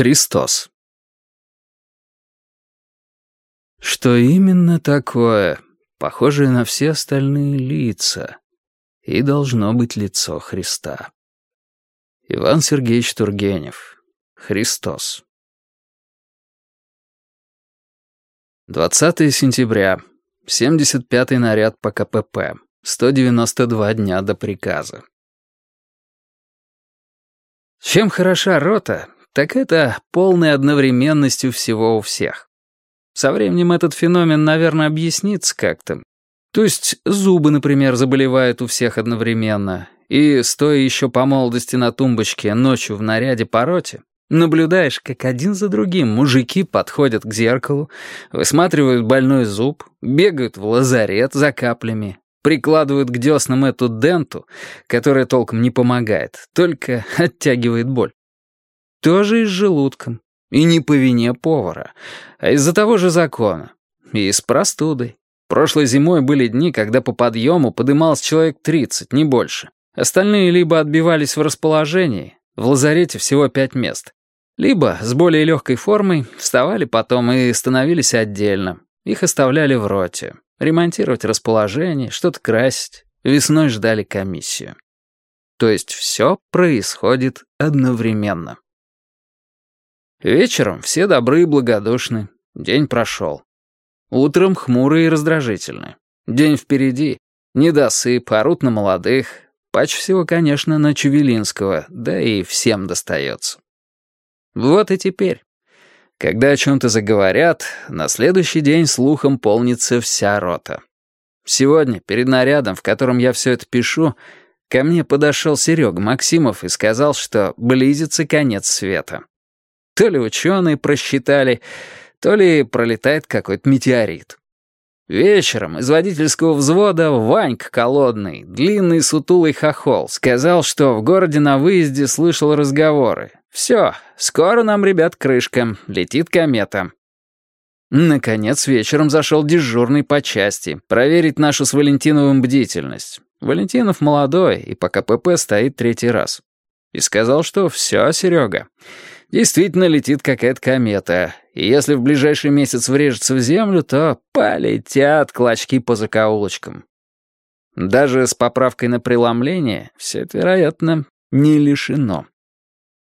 Христос. Что именно такое, похожее на все остальные лица, и должно быть лицо Христа. Иван Сергеевич Тургенев. Христос. 20 сентября. 75-й наряд по КПП. 192 дня до приказа. Чем хороша рота, так это полной одновременностью всего у всех. Со временем этот феномен, наверное, объяснится как-то. То есть зубы, например, заболевают у всех одновременно, и, стоя еще по молодости на тумбочке ночью в наряде по роте, наблюдаешь, как один за другим мужики подходят к зеркалу, высматривают больной зуб, бегают в лазарет за каплями, прикладывают к деснам эту денту, которая толком не помогает, только оттягивает боль. Тоже и с желудком. И не по вине повара, а из-за того же закона. И с простудой. Прошлой зимой были дни, когда по подъему подымалось человек 30, не больше. Остальные либо отбивались в расположении, в лазарете всего пять мест, либо с более легкой формой вставали потом и становились отдельно. Их оставляли в роте. Ремонтировать расположение, что-то красить. Весной ждали комиссию. То есть все происходит одновременно. Вечером все добры и благодушны. День прошел. Утром хмурые и раздражительны. День впереди. Недосып, орут на молодых. Паче всего, конечно, на Чувелинского, да и всем достается. Вот и теперь. Когда о чем-то заговорят, на следующий день слухом полнится вся рота. Сегодня, перед нарядом, в котором я все это пишу, ко мне подошел Серега Максимов и сказал, что близится конец света. То ли ученые просчитали, то ли пролетает какой-то метеорит. Вечером из водительского взвода Ванька Колодный, длинный сутулый хохол, сказал, что в городе на выезде слышал разговоры. «Все, скоро нам, ребят, крышка, летит комета». Наконец, вечером зашел дежурный по части, проверить нашу с Валентиновым бдительность. Валентинов молодой и по КПП стоит третий раз. И сказал, что все, Серега, Действительно летит какая-то комета, и если в ближайший месяц врежется в землю, то полетят клочки по закоулочкам. Даже с поправкой на преломление все это, вероятно, не лишено.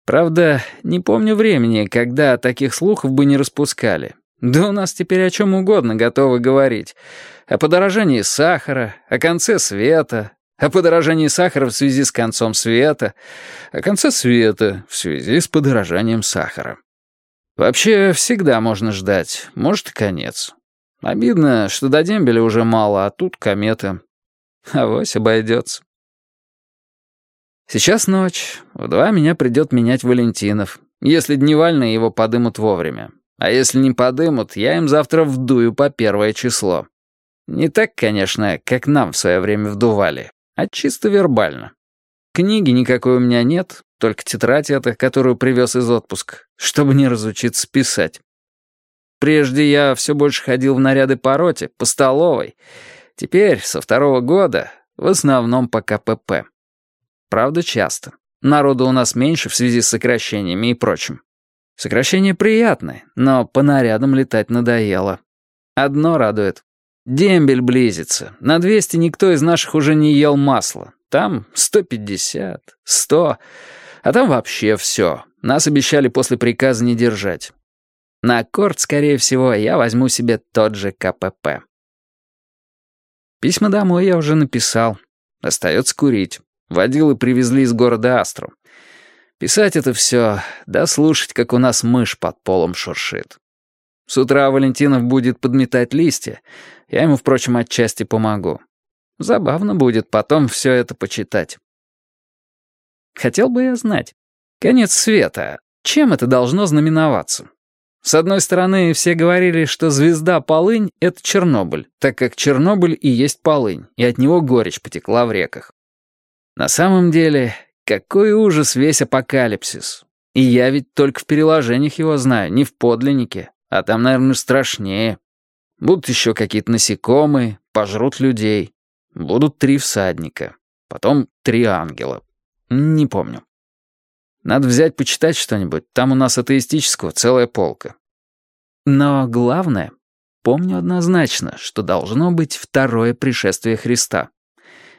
Правда, не помню времени, когда таких слухов бы не распускали. Да у нас теперь о чем угодно готовы говорить. О подорожании сахара, о конце света, о подорожании сахара в связи с концом света, о конце света в связи с подорожанием сахара. Вообще, всегда можно ждать, может и конец. Обидно, что до дембеля уже мало, а тут комета. Авось обойдется. Сейчас ночь, в два меня придет менять Валентинов, если дневальные его подымут вовремя. А если не подымут, я им завтра вдую по первое число. Не так, конечно, как нам в свое время вдували, а чисто вербально. Книги никакой у меня нет, только тетрадь эта, которую привез из отпуска, чтобы не разучиться писать. Прежде я все больше ходил в наряды по роте, по столовой. Теперь, со второго года, в основном по КПП. Правда, часто. Народу у нас меньше в связи с сокращениями и прочим. Сокращения приятны, но по нарядам летать надоело. Одно радует. Дембель близится. На 200 никто из наших уже не ел масла. Там 150, 100, а там вообще все. Нас обещали после приказа не держать. На аккорд, скорее всего, я возьму себе тот же КПП. Письма домой я уже написал. Остается курить. Водилы привезли из города Астру. Писать это все, да слушать, как у нас мышь под полом шуршит. С утра Валентинов будет подметать листья. Я ему, впрочем, отчасти помогу. Забавно будет потом все это почитать. Хотел бы я знать. Конец света. Чем это должно знаменоваться? С одной стороны, все говорили, что звезда Полынь — это Чернобыль, так как Чернобыль и есть Полынь, и от него горечь потекла в реках. На самом деле, какой ужас весь апокалипсис. И я ведь только в переложениях его знаю, не в подлиннике. А там, наверное, страшнее. Будут еще какие-то насекомые, пожрут людей. Будут три всадника. Потом три ангела. Не помню. Надо взять почитать что-нибудь, там у нас атеистического целая полка. Но главное, помню однозначно, что должно быть второе пришествие Христа.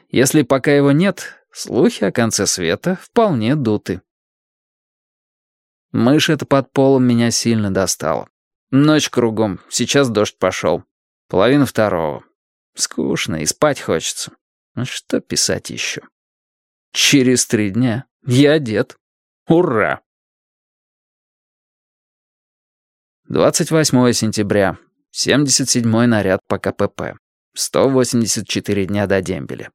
Если пока его нет, слухи о конце света вполне дуты. Мышь эта под полом меня сильно достала. Ночь кругом, сейчас дождь пошел. Половина второго. Скучно и спать хочется. Ну что писать еще? Через три дня я дед. Ура! 28 сентября. 77-й наряд по КПП. 184 дня до дембеля.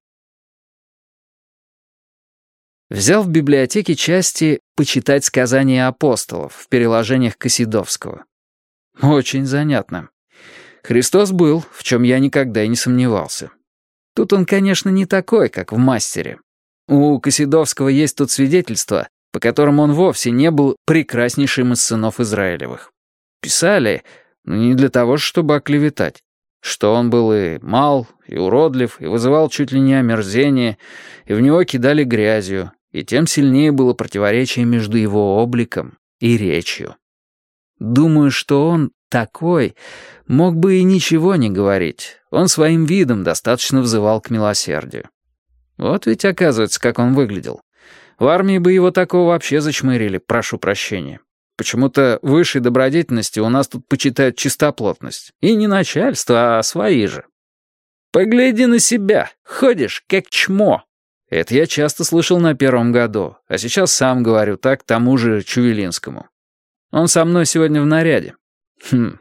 Взял в библиотеке части «Почитать сказания апостолов» в переложениях Косидовского. Очень занятно. Христос был, в чем я никогда и не сомневался. Тут он, конечно, не такой, как в «Мастере». У Косидовского есть тут свидетельство, по которым он вовсе не был прекраснейшим из сынов Израилевых. Писали, но не для того, чтобы оклеветать что он был и мал, и уродлив, и вызывал чуть ли не омерзение, и в него кидали грязью, и тем сильнее было противоречие между его обликом и речью. Думаю, что он такой мог бы и ничего не говорить. Он своим видом достаточно взывал к милосердию. Вот ведь оказывается, как он выглядел. В армии бы его такого вообще зачмырили, прошу прощения. Почему-то высшей добродетельности у нас тут почитают чистоплотность. И не начальство, а свои же. «Погляди на себя, ходишь как чмо». Это я часто слышал на первом году, а сейчас сам говорю так тому же Чувелинскому. Он со мной сегодня в наряде. Хм,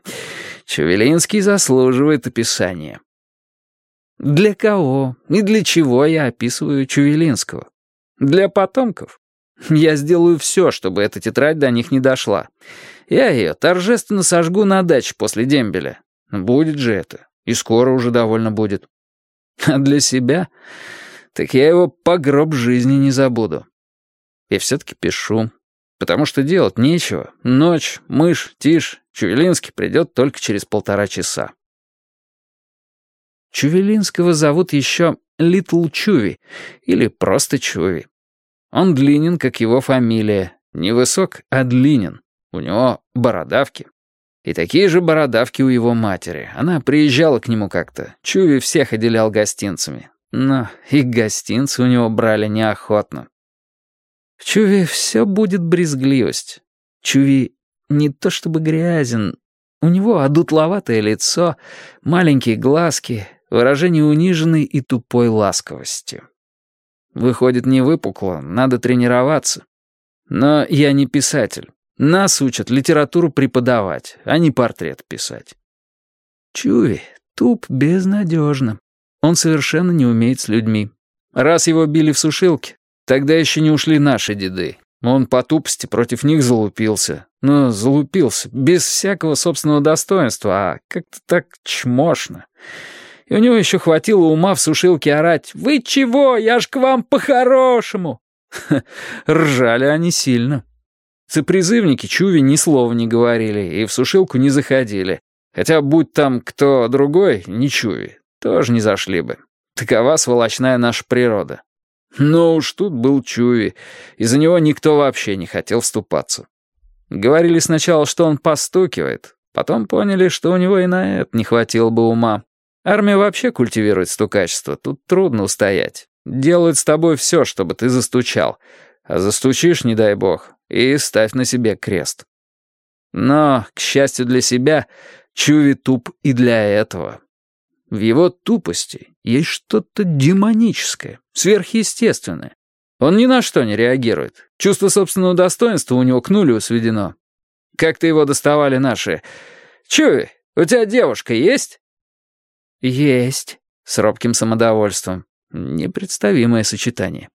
Чувелинский заслуживает описания. Для кого и для чего я описываю Чувелинского? Для потомков? Я сделаю все, чтобы эта тетрадь до них не дошла. Я ее торжественно сожгу на даче после дембеля. Будет же это. И скоро уже довольно будет. А для себя? Так я его по гроб жизни не забуду. И все-таки пишу. Потому что делать нечего. Ночь, мышь, тишь. Чувелинский придет только через полтора часа. Чувелинского зовут еще Литл Чуви или просто Чуви. Он длинен, как его фамилия. Невысок, а длинен. У него бородавки. И такие же бородавки у его матери. Она приезжала к нему как-то. Чуви всех отделял гостинцами. Но и гостинцы у него брали неохотно. В все будет брезгливость. Чуви не то чтобы грязен. У него одутловатое лицо, маленькие глазки, выражение униженной и тупой ласковости. Выходит, не выпукло, надо тренироваться. Но я не писатель. Нас учат литературу преподавать, а не портрет писать. Чуви туп безнадежно. Он совершенно не умеет с людьми. Раз его били в сушилке, тогда еще не ушли наши деды. Он по тупости против них залупился. Ну, залупился, без всякого собственного достоинства, а как-то так чмошно. И у него еще хватило ума в сушилке орать «Вы чего? Я ж к вам по-хорошему!» Ржали они сильно. Сопризывники Чуви ни слова не говорили и в сушилку не заходили. Хотя, будь там кто другой, не Чуви, тоже не зашли бы. Такова сволочная наша природа. Но уж тут был Чуви, и за него никто вообще не хотел вступаться. Говорили сначала, что он постукивает, потом поняли, что у него и на это не хватило бы ума. Армия вообще культивирует стукачество, тут трудно устоять. Делают с тобой все, чтобы ты застучал. А застучишь, не дай бог, и ставь на себе крест. Но, к счастью для себя, Чуви туп и для этого. В его тупости есть что-то демоническое, сверхъестественное. Он ни на что не реагирует. Чувство собственного достоинства у него к нулю сведено. Как-то его доставали наши. «Чуви, у тебя девушка есть?» «Есть», — с робким самодовольством. Непредставимое сочетание.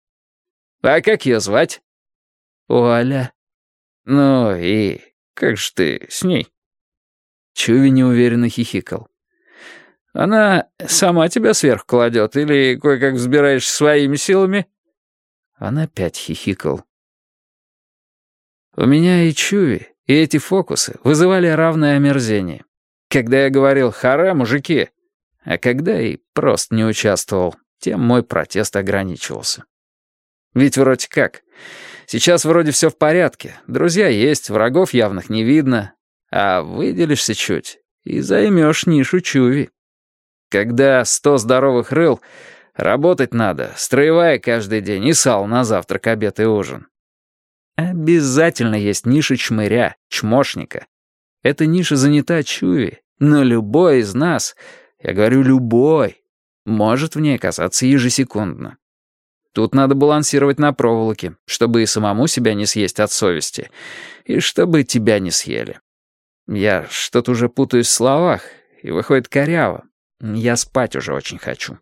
«А как ее звать?» «Оля». «Ну и как же ты с ней?» Чуви неуверенно хихикал. «Она сама тебя сверху кладет или кое-как взбираешь своими силами?» Он опять хихикал. У меня и Чуви, и эти фокусы вызывали равное омерзение. Когда я говорил «Харе, мужики!» А когда и просто не участвовал, тем мой протест ограничивался. Ведь вроде как. Сейчас вроде все в порядке. Друзья есть, врагов явных не видно. А выделишься чуть и займешь нишу чуви. Когда сто здоровых рыл, работать надо, строевая каждый день и сал на завтрак, обед и ужин. Обязательно есть ниша чмыря, чмошника. Эта ниша занята чуви, но любой из нас, я говорю любой, может в ней оказаться ежесекундно. Тут надо балансировать на проволоке, чтобы и самому себя не съесть от совести, и чтобы тебя не съели. Я что-то уже путаюсь в словах, и выходит коряво. Я спать уже очень хочу.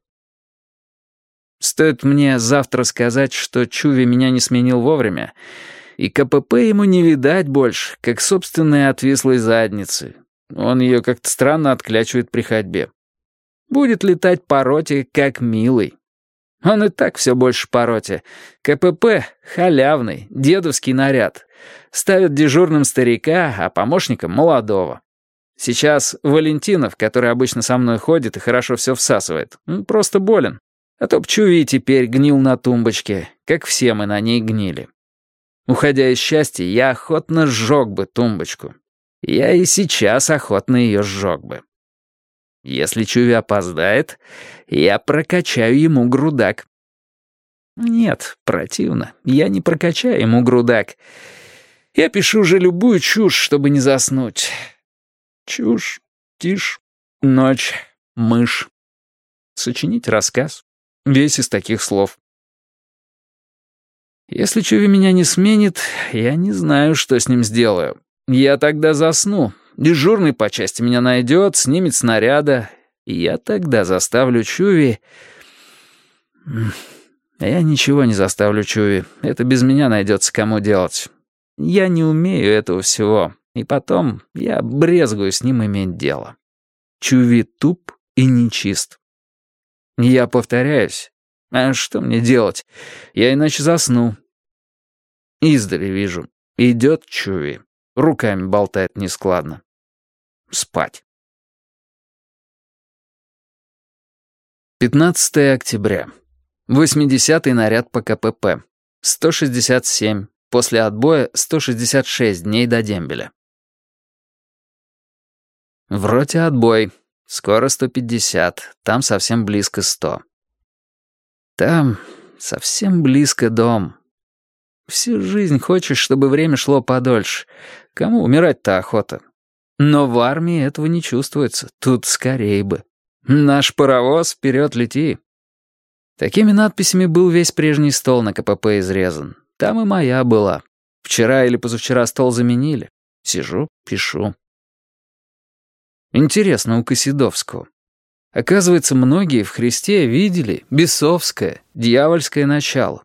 Стоит мне завтра сказать, что Чуви меня не сменил вовремя, и КПП ему не видать больше, как собственной отвислой задницы. Он ее как-то странно отклячивает при ходьбе. Будет летать по роте, как милый. Он и так все больше по роте. КПП — халявный, дедовский наряд. Ставят дежурным старика, а помощником — молодого. Сейчас Валентинов, который обычно со мной ходит и хорошо все всасывает, просто болен. А то Пчуви теперь гнил на тумбочке, как все мы на ней гнили. Уходя из счастья, я охотно сжег бы тумбочку. Я и сейчас охотно ее сжег бы. Если Чуви опоздает, я прокачаю ему грудак. Нет, противно. Я не прокачаю ему грудак. Я пишу уже любую чушь, чтобы не заснуть. Чушь, тишь, ночь, мышь. Сочинить рассказ. Весь из таких слов. Если Чуви меня не сменит, я не знаю, что с ним сделаю. Я тогда засну, Дежурный по части меня найдет, снимет снаряда, я тогда заставлю Чуви... Я ничего не заставлю Чуви. Это без меня найдется кому делать. Я не умею этого всего. И потом я брезгую с ним иметь дело. Чуви туп и нечист. Я повторяюсь. А что мне делать? Я иначе засну. Издали вижу. Идет Чуви. Руками болтает нескладно. Спать. 15 октября. 80-й наряд по КПП. 167. После отбоя 166 дней до дембеля. В роте отбой. Скоро 150. Там совсем близко 100. Там совсем близко дом. Всю жизнь хочешь, чтобы время шло подольше. Кому умирать-то охота? Но в армии этого не чувствуется. Тут скорее бы. Наш паровоз, вперед лети. Такими надписями был весь прежний стол на КПП изрезан. Там и моя была. Вчера или позавчера стол заменили. Сижу, пишу. Интересно у Косидовского. Оказывается, многие в Христе видели бесовское, дьявольское начало.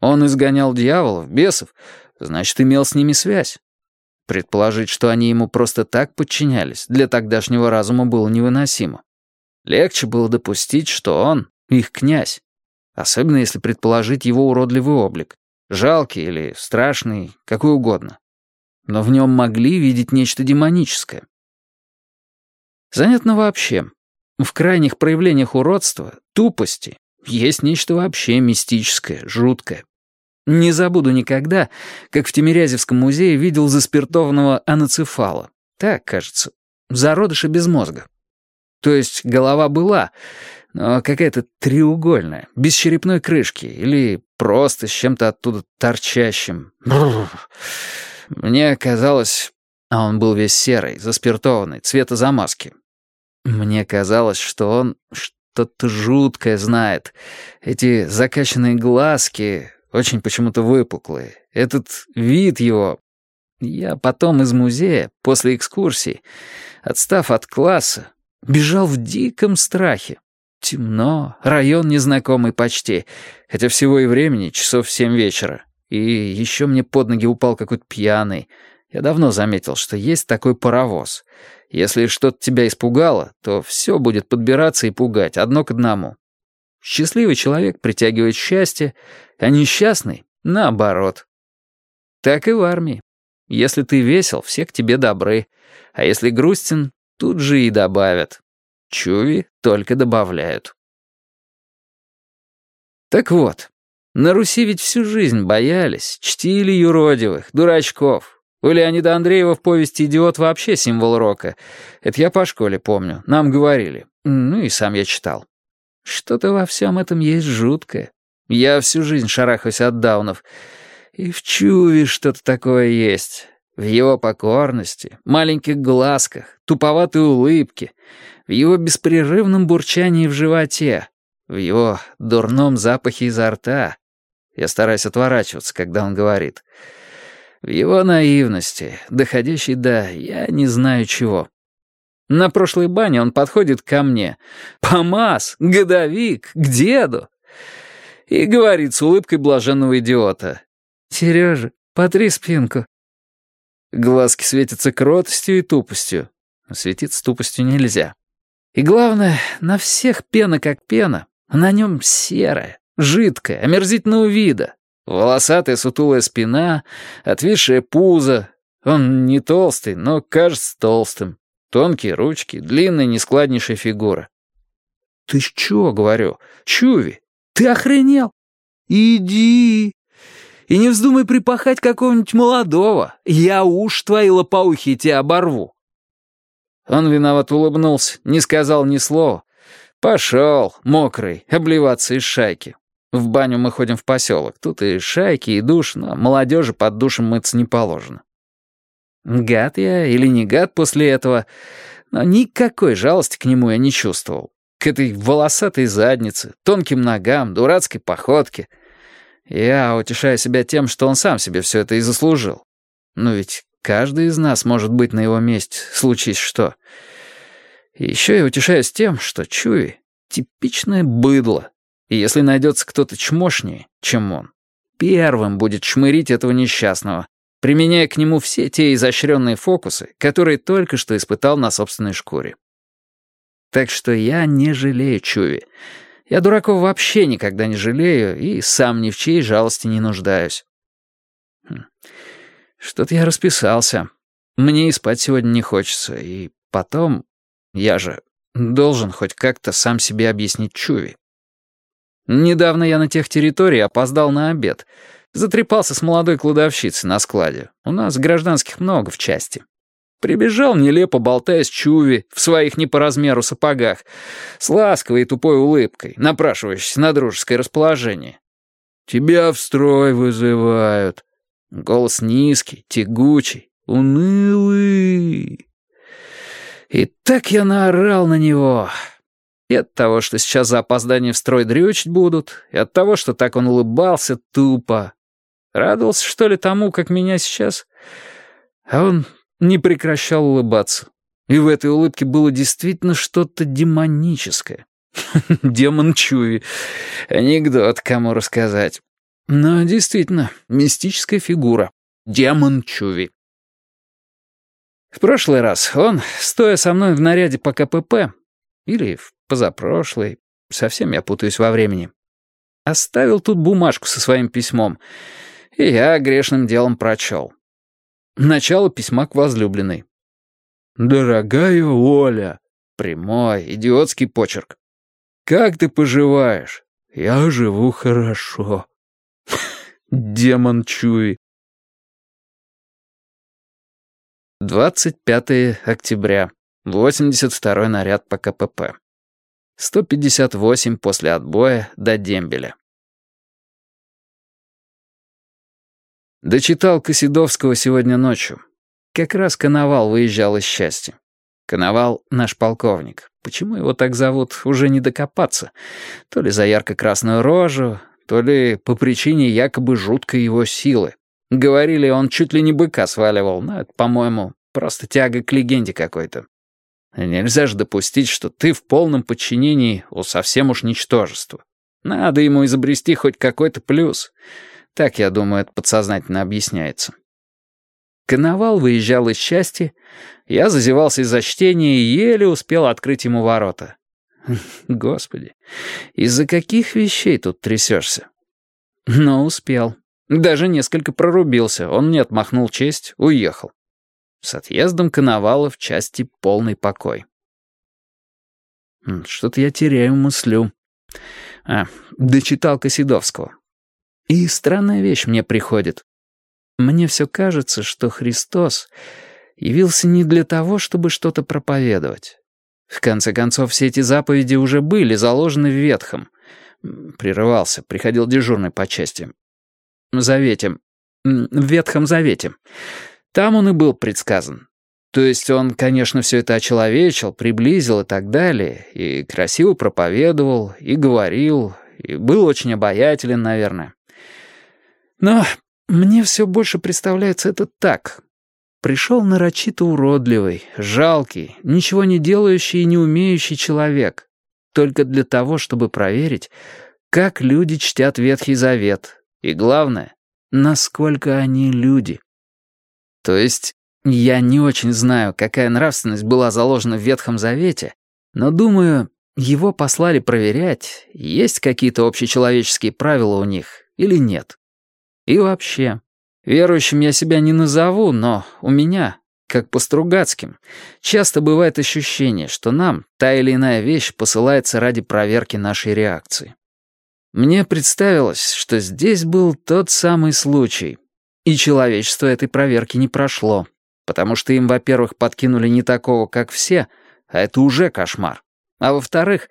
Он изгонял дьяволов, бесов, значит, имел с ними связь. Предположить, что они ему просто так подчинялись, для тогдашнего разума было невыносимо. Легче было допустить, что он — их князь. Особенно если предположить его уродливый облик. Жалкий или страшный, какой угодно. Но в нем могли видеть нечто демоническое. Занятно вообще. В крайних проявлениях уродства, тупости, есть нечто вообще мистическое, жуткое. Не забуду никогда, как в Тимирязевском музее видел заспиртованного аноцефала. Так, кажется, зародыша без мозга. То есть голова была, но какая-то треугольная, без черепной крышки или просто с чем-то оттуда торчащим. Мне казалось... А он был весь серый, заспиртованный, цвета замазки. Мне казалось, что он что-то жуткое знает. Эти закачанные глазки, очень почему-то выпуклые. Этот вид его... Я потом из музея, после экскурсии, отстав от класса, бежал в диком страхе. Темно, район незнакомый почти, хотя всего и времени часов семь вечера. И еще мне под ноги упал какой-то пьяный. Я давно заметил, что есть такой паровоз. Если что-то тебя испугало, то все будет подбираться и пугать, одно к одному. Счастливый человек притягивает счастье, а несчастный — наоборот. Так и в армии. Если ты весел, все к тебе добры, а если грустен, тут же и добавят. Чуви только добавляют. Так вот, На Руси ведь всю жизнь боялись, чтили юродивых, дурачков. У Леонида Андреева в повести «Идиот» вообще символ рока. Это я по школе помню, нам говорили. Ну и сам я читал. Что-то во всем этом есть жуткое. Я всю жизнь шарахаюсь от даунов. И в Чуве что-то такое есть. В его покорности, маленьких глазках, туповатой улыбке, в его беспрерывном бурчании в животе, в его дурном запахе изо рта. Я стараюсь отворачиваться, когда он говорит. В его наивности, доходящей до «я не знаю чего». На прошлой бане он подходит ко мне. «Помаз! Годовик! К деду!» И говорит с улыбкой блаженного идиота. «Сережа, потри спинку». Глазки светятся кротостью и тупостью. Светиться тупостью нельзя. И главное, на всех пена как пена, на нем серая, жидкая, омерзительного вида. Волосатая сутулая спина, отвисшее пузо. Он не толстый, но кажется толстым. Тонкие ручки, длинная нескладнейшая фигура. «Ты чё?» — говорю. «Чуви, ты охренел? Иди!» И не вздумай припахать какого-нибудь молодого. Я уж твои лопоухи тебя оборву. Он виноват улыбнулся, не сказал ни слова. Пошел, мокрый, обливаться из шайки. В баню мы ходим в поселок. Тут и шайки, и душ, но молодежи под душем мыться не положено. Гад я или не гад после этого, но никакой жалости к нему я не чувствовал. К этой волосатой заднице, тонким ногам, дурацкой походке — я утешаю себя тем, что он сам себе все это и заслужил. Но ведь каждый из нас может быть на его месте, случись что. И еще я утешаюсь тем, что Чуи — типичное быдло. И если найдется кто-то чмошнее, чем он, первым будет шмырить этого несчастного, применяя к нему все те изощренные фокусы, которые только что испытал на собственной шкуре. Так что я не жалею Чуви. Я дураков вообще никогда не жалею и сам ни в чьей жалости не нуждаюсь. Хм. Что-то я расписался. Мне и спать сегодня не хочется. И потом, я же должен хоть как-то сам себе объяснить Чуви. Недавно я на тех территории опоздал на обед. Затрепался с молодой кладовщицей на складе. У нас гражданских много в части. Прибежал, нелепо болтаясь Чуви в своих не по размеру сапогах, с ласковой и тупой улыбкой, напрашивающейся на дружеское расположение. «Тебя в строй вызывают». Голос низкий, тягучий, унылый. И так я наорал на него. И от того, что сейчас за опоздание в строй дрючить будут, и от того, что так он улыбался тупо. Радовался, что ли, тому, как меня сейчас... А он не прекращал улыбаться. И в этой улыбке было действительно что-то демоническое. Демон Чуви. Анекдот кому рассказать. Но действительно, мистическая фигура. Демон Чуви. В прошлый раз он, стоя со мной в наряде по КПП, или в позапрошлый, совсем я путаюсь во времени, оставил тут бумажку со своим письмом, и я грешным делом прочел. Начало письма к возлюбленной. «Дорогая Оля!» Прямой, идиотский почерк. «Как ты поживаешь?» «Я живу хорошо». Демон Чуй. 25 октября. 82 наряд по КПП. 158 после отбоя до дембеля. Дочитал Косидовского сегодня ночью. Как раз Коновал выезжал из счастья. Коновал — наш полковник. Почему его так зовут, уже не докопаться. То ли за ярко-красную рожу, то ли по причине якобы жуткой его силы. Говорили, он чуть ли не быка сваливал, но это, по-моему, просто тяга к легенде какой-то. Нельзя же допустить, что ты в полном подчинении у совсем уж ничтожества. Надо ему изобрести хоть какой-то плюс — так, я думаю, это подсознательно объясняется. Коновал выезжал из счастья, я зазевался из-за чтения и еле успел открыть ему ворота. Господи, из-за каких вещей тут трясешься? Но успел. Даже несколько прорубился, он не отмахнул честь, уехал. С отъездом Коновала в части полный покой. Что-то я теряю мыслю. А, дочитал Косидовского. И странная вещь мне приходит. Мне все кажется, что Христос явился не для того, чтобы что-то проповедовать. В конце концов, все эти заповеди уже были заложены в Ветхом. Прерывался, приходил дежурный по части. Завете. В Ветхом Завете. Там он и был предсказан. То есть он, конечно, все это очеловечил, приблизил и так далее, и красиво проповедовал, и говорил, и был очень обаятелен, наверное. Но мне все больше представляется это так. Пришел нарочито уродливый, жалкий, ничего не делающий и не умеющий человек, только для того, чтобы проверить, как люди чтят Ветхий Завет, и главное, насколько они люди. То есть я не очень знаю, какая нравственность была заложена в Ветхом Завете, но думаю, его послали проверять, есть какие-то общечеловеческие правила у них или нет. И вообще, верующим я себя не назову, но у меня, как по Стругацким, часто бывает ощущение, что нам та или иная вещь посылается ради проверки нашей реакции. Мне представилось, что здесь был тот самый случай, и человечество этой проверки не прошло, потому что им, во-первых, подкинули не такого, как все, а это уже кошмар, а во-вторых,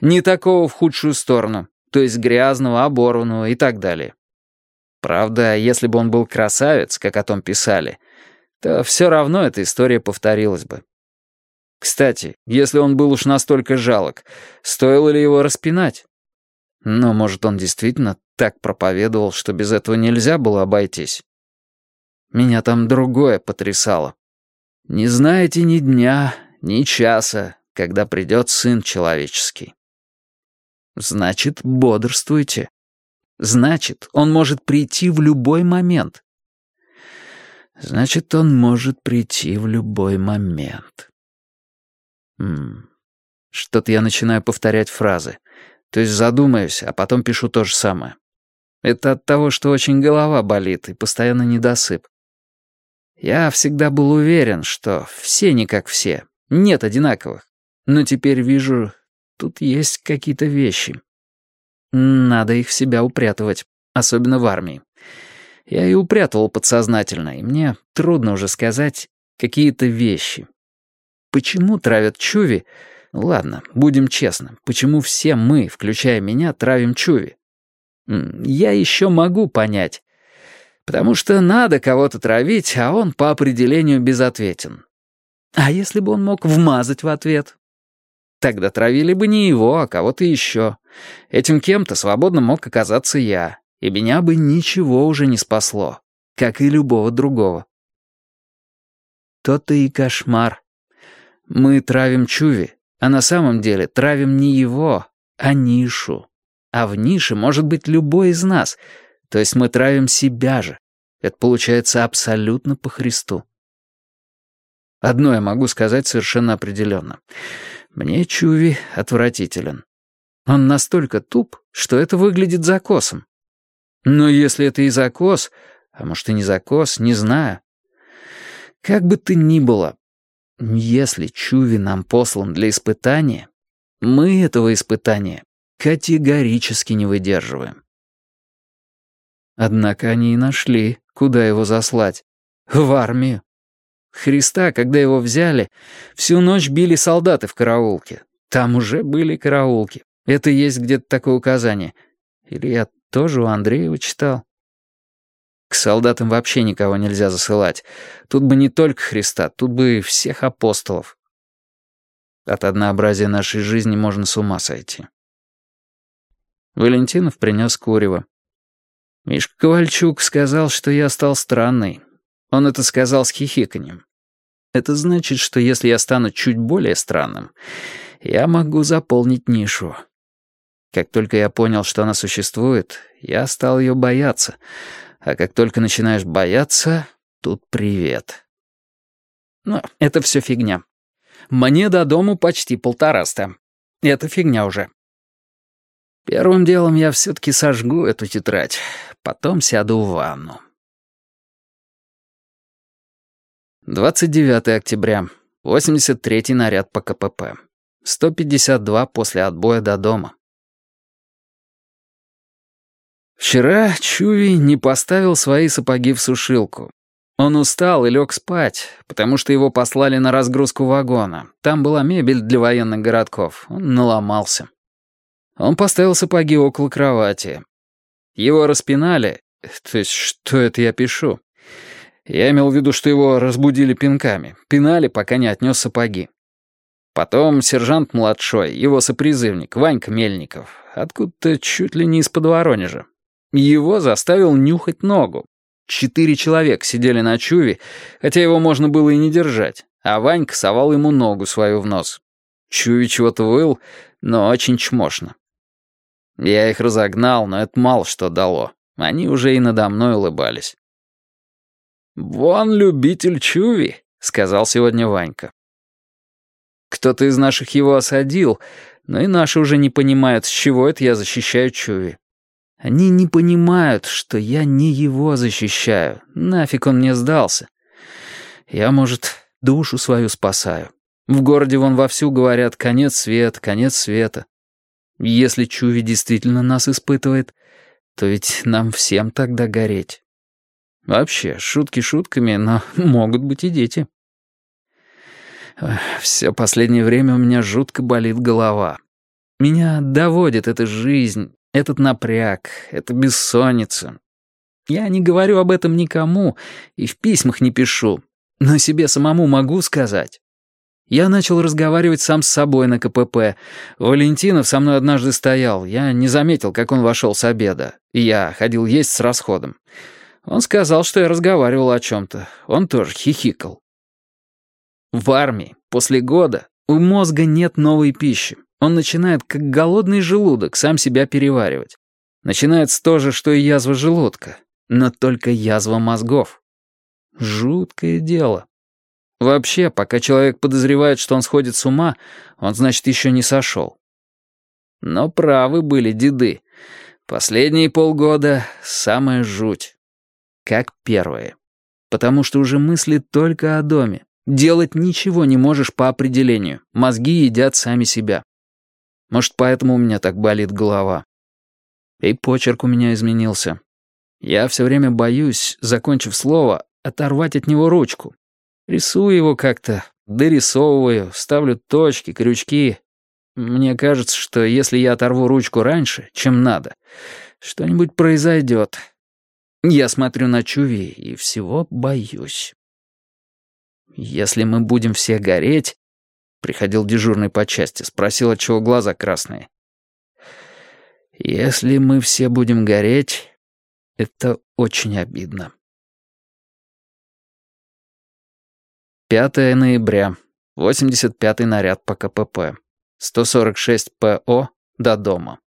не такого в худшую сторону, то есть грязного, оборванного и так далее. Правда, если бы он был красавец, как о том писали, то все равно эта история повторилась бы. Кстати, если он был уж настолько жалок, стоило ли его распинать? Но, может, он действительно так проповедовал, что без этого нельзя было обойтись? Меня там другое потрясало. Не знаете ни дня, ни часа, когда придет Сын Человеческий. Значит, бодрствуйте. Значит, он может прийти в любой момент. Значит, он может прийти в любой момент. Что-то я начинаю повторять фразы. То есть задумаюсь, а потом пишу то же самое. Это от того, что очень голова болит и постоянно недосып. Я всегда был уверен, что все не как все, нет одинаковых. Но теперь вижу, тут есть какие-то вещи. Надо их в себя упрятывать, особенно в армии. Я и упрятывал подсознательно, и мне трудно уже сказать какие-то вещи. Почему травят чуви? Ладно, будем честны. Почему все мы, включая меня, травим чуви? Я еще могу понять. Потому что надо кого-то травить, а он по определению безответен. А если бы он мог вмазать в ответ? Тогда травили бы не его, а кого-то еще. Этим кем-то свободно мог оказаться я, и меня бы ничего уже не спасло, как и любого другого. То-то и кошмар. Мы травим Чуви, а на самом деле травим не его, а нишу. А в нише может быть любой из нас, то есть мы травим себя же. Это получается абсолютно по Христу. Одно я могу сказать совершенно определенно. Мне Чуви отвратителен. Он настолько туп, что это выглядит закосом. Но если это и закос, а может и не закос, не знаю. Как бы ты ни было, если Чуви нам послан для испытания, мы этого испытания категорически не выдерживаем. Однако они и нашли, куда его заслать. В армию. Христа, когда его взяли, всю ночь били солдаты в караулке. Там уже были караулки. Это есть где-то такое указание. Или я тоже у Андреева читал. К солдатам вообще никого нельзя засылать. Тут бы не только Христа, тут бы всех апостолов. От однообразия нашей жизни можно с ума сойти. Валентинов принес курево. Мишка Ковальчук сказал, что я стал странный, он это сказал с хихиканьем. Это значит, что если я стану чуть более странным, я могу заполнить нишу. Как только я понял, что она существует, я стал ее бояться. А как только начинаешь бояться, тут привет. Но это все фигня. Мне до дому почти полтораста. Это фигня уже. Первым делом я все-таки сожгу эту тетрадь, потом сяду в ванну. 29 октября. 83-й наряд по КПП. 152 после отбоя до дома. Вчера Чуви не поставил свои сапоги в сушилку. Он устал и лег спать, потому что его послали на разгрузку вагона. Там была мебель для военных городков. Он наломался. Он поставил сапоги около кровати. Его распинали. То есть, что это я пишу? Я имел в виду, что его разбудили пинками. Пинали, пока не отнес сапоги. Потом сержант младшой, его сопризывник, Ванька Мельников, откуда-то чуть ли не из-под Воронежа. Его заставил нюхать ногу. Четыре человека сидели на чуве, хотя его можно было и не держать, а Ванька совал ему ногу свою в нос. Чуви чего-то выл, но очень чмошно. Я их разогнал, но это мало что дало. Они уже и надо мной улыбались. «Вон любитель чуви», — сказал сегодня Ванька. Кто-то из наших его осадил, но и наши уже не понимают, с чего это я защищаю Чуви. Они не понимают, что я не его защищаю. Нафиг он мне сдался. Я, может, душу свою спасаю. В городе вон вовсю говорят «конец света, конец света». Если Чуви действительно нас испытывает, то ведь нам всем тогда гореть. Вообще, шутки шутками, но могут быть и дети. Все последнее время у меня жутко болит голова. Меня доводит эта жизнь, этот напряг, эта бессонница. Я не говорю об этом никому и в письмах не пишу, но себе самому могу сказать. Я начал разговаривать сам с собой на КПП. Валентинов со мной однажды стоял. Я не заметил, как он вошел с обеда. И я ходил есть с расходом. Он сказал, что я разговаривал о чем-то. Он тоже хихикал. В армии после года у мозга нет новой пищи. Он начинает, как голодный желудок, сам себя переваривать. Начинается то же, что и язва желудка, но только язва мозгов. Жуткое дело. Вообще, пока человек подозревает, что он сходит с ума, он, значит, еще не сошел. Но правы были деды. Последние полгода — самая жуть. Как первые. Потому что уже мысли только о доме. Делать ничего не можешь по определению. Мозги едят сами себя. Может, поэтому у меня так болит голова. И почерк у меня изменился. Я все время боюсь, закончив слово, оторвать от него ручку. Рисую его как-то, дорисовываю, ставлю точки, крючки. Мне кажется, что если я оторву ручку раньше, чем надо, что-нибудь произойдет. Я смотрю на Чуви и всего боюсь. Если мы будем все гореть...» Приходил дежурный по части, спросил, от чего глаза красные. «Если мы все будем гореть, это очень обидно». 5 ноября. 85-й наряд по КПП. 146 ПО до дома.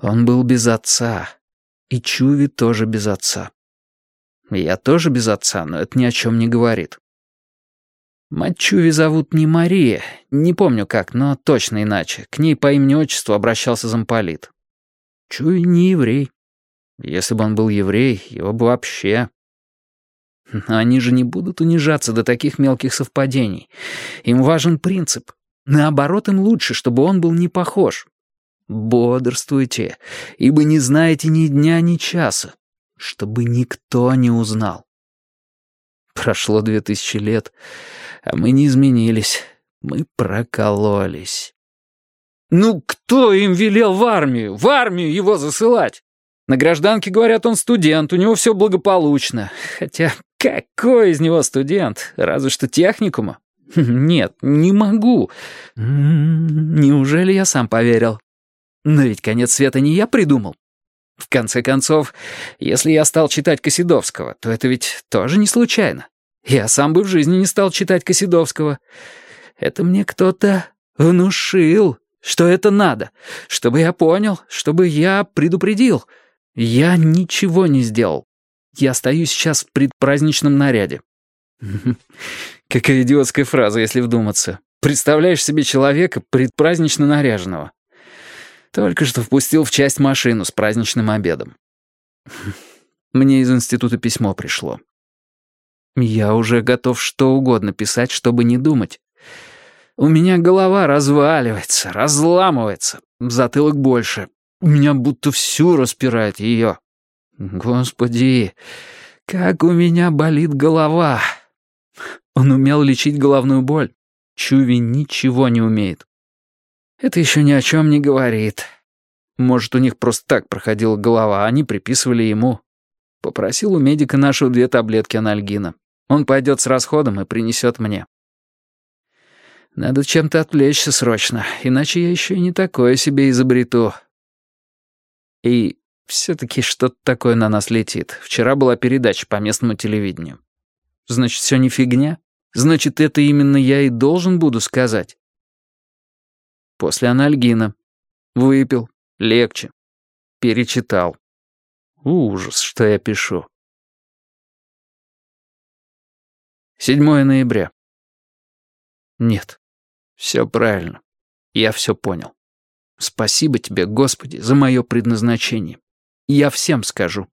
Он был без отца. И Чуви тоже без отца. Я тоже без отца, но это ни о чем не говорит. Мать Чуви зовут не Мария, не помню как, но точно иначе. К ней по имени-отчеству обращался замполит. Чуви не еврей. Если бы он был еврей, его бы вообще... Но они же не будут унижаться до таких мелких совпадений. Им важен принцип. Наоборот, им лучше, чтобы он был не похож. Бодрствуйте, ибо не знаете ни дня, ни часа чтобы никто не узнал. Прошло две тысячи лет, а мы не изменились, мы прокололись. Ну, кто им велел в армию, в армию его засылать? На гражданке, говорят, он студент, у него все благополучно. Хотя какой из него студент? Разве что техникума. Нет, не могу. Неужели я сам поверил? Но ведь конец света не я придумал. В конце концов, если я стал читать Косидовского, то это ведь тоже не случайно. Я сам бы в жизни не стал читать Косидовского. Это мне кто-то внушил, что это надо, чтобы я понял, чтобы я предупредил. Я ничего не сделал. Я стою сейчас в предпраздничном наряде. Какая идиотская фраза, если вдуматься. Представляешь себе человека предпразднично наряженного. Только что впустил в часть машину с праздничным обедом. Мне из института письмо пришло. Я уже готов что угодно писать, чтобы не думать. У меня голова разваливается, разламывается, затылок больше. У меня будто всю распирает ее. Господи, как у меня болит голова. Он умел лечить головную боль. Чуви ничего не умеет. Это еще ни о чем не говорит. Может, у них просто так проходила голова, а они приписывали ему. Попросил у медика нашего две таблетки анальгина. Он пойдет с расходом и принесет мне. Надо чем-то отвлечься срочно, иначе я еще и не такое себе изобрету. И все-таки что-то такое на нас летит. Вчера была передача по местному телевидению. Значит, все не фигня? Значит, это именно я и должен буду сказать. После анальгина. Выпил. Легче. Перечитал. Ужас, что я пишу. 7 ноября. Нет. Все правильно. Я все понял. Спасибо тебе, Господи, за мое предназначение. Я всем скажу.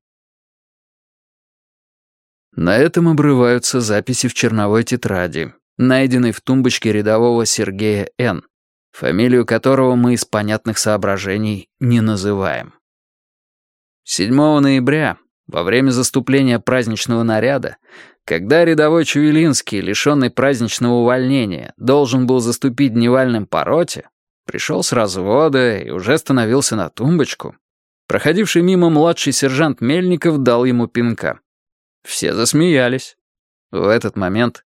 На этом обрываются записи в черновой тетради, найденной в тумбочке рядового Сергея Н., фамилию которого мы из понятных соображений не называем. 7 ноября, во время заступления праздничного наряда, когда рядовой Чувелинский, лишенный праздничного увольнения, должен был заступить дневальным по роте, пришел с развода и уже становился на тумбочку, проходивший мимо младший сержант Мельников дал ему пинка. Все засмеялись. В этот момент,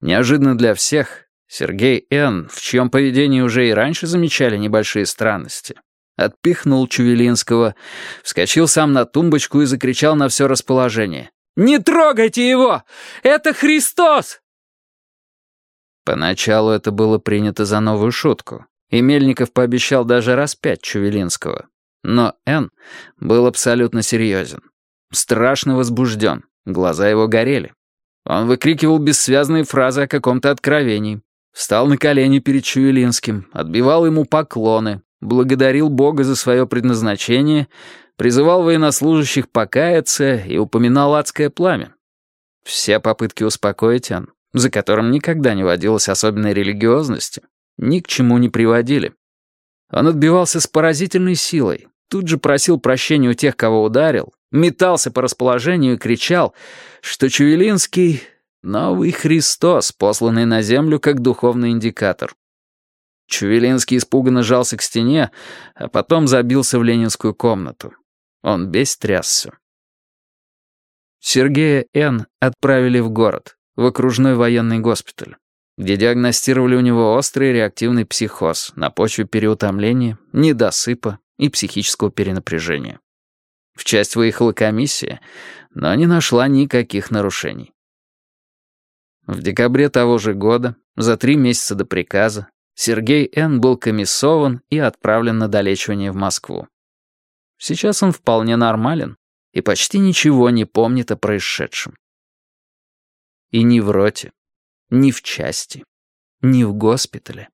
неожиданно для всех, Сергей Н., в чьем поведении уже и раньше замечали небольшие странности, отпихнул Чувелинского, вскочил сам на тумбочку и закричал на все расположение. «Не трогайте его! Это Христос!» Поначалу это было принято за новую шутку, и Мельников пообещал даже распять Чувелинского. Но Н был абсолютно серьезен. Страшно возбужден, глаза его горели. Он выкрикивал бессвязные фразы о каком-то откровении. Встал на колени перед Чувелинским, отбивал ему поклоны, благодарил Бога за свое предназначение, призывал военнослужащих покаяться и упоминал адское пламя. Все попытки успокоить Ан, за которым никогда не водилось особенной религиозности, ни к чему не приводили. Он отбивался с поразительной силой, тут же просил прощения у тех, кого ударил, метался по расположению и кричал, что Чувелинский — новый Христос, посланный на землю как духовный индикатор. Чувелинский испуганно жался к стене, а потом забился в ленинскую комнату. Он весь трясся. Сергея Н. отправили в город, в окружной военный госпиталь, где диагностировали у него острый реактивный психоз на почве переутомления, недосыпа и психического перенапряжения. В часть выехала комиссия, но не нашла никаких нарушений. В декабре того же года, за три месяца до приказа, Сергей Н. был комиссован и отправлен на долечивание в Москву. Сейчас он вполне нормален и почти ничего не помнит о происшедшем. И ни в роте, ни в части, ни в госпитале,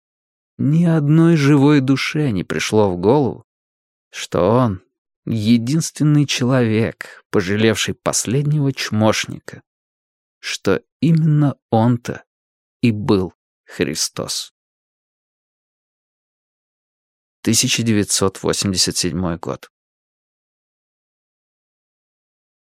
ни одной живой душе не пришло в голову, что он — единственный человек, пожалевший последнего чмошника, что именно он-то и был Христос. 1987 год.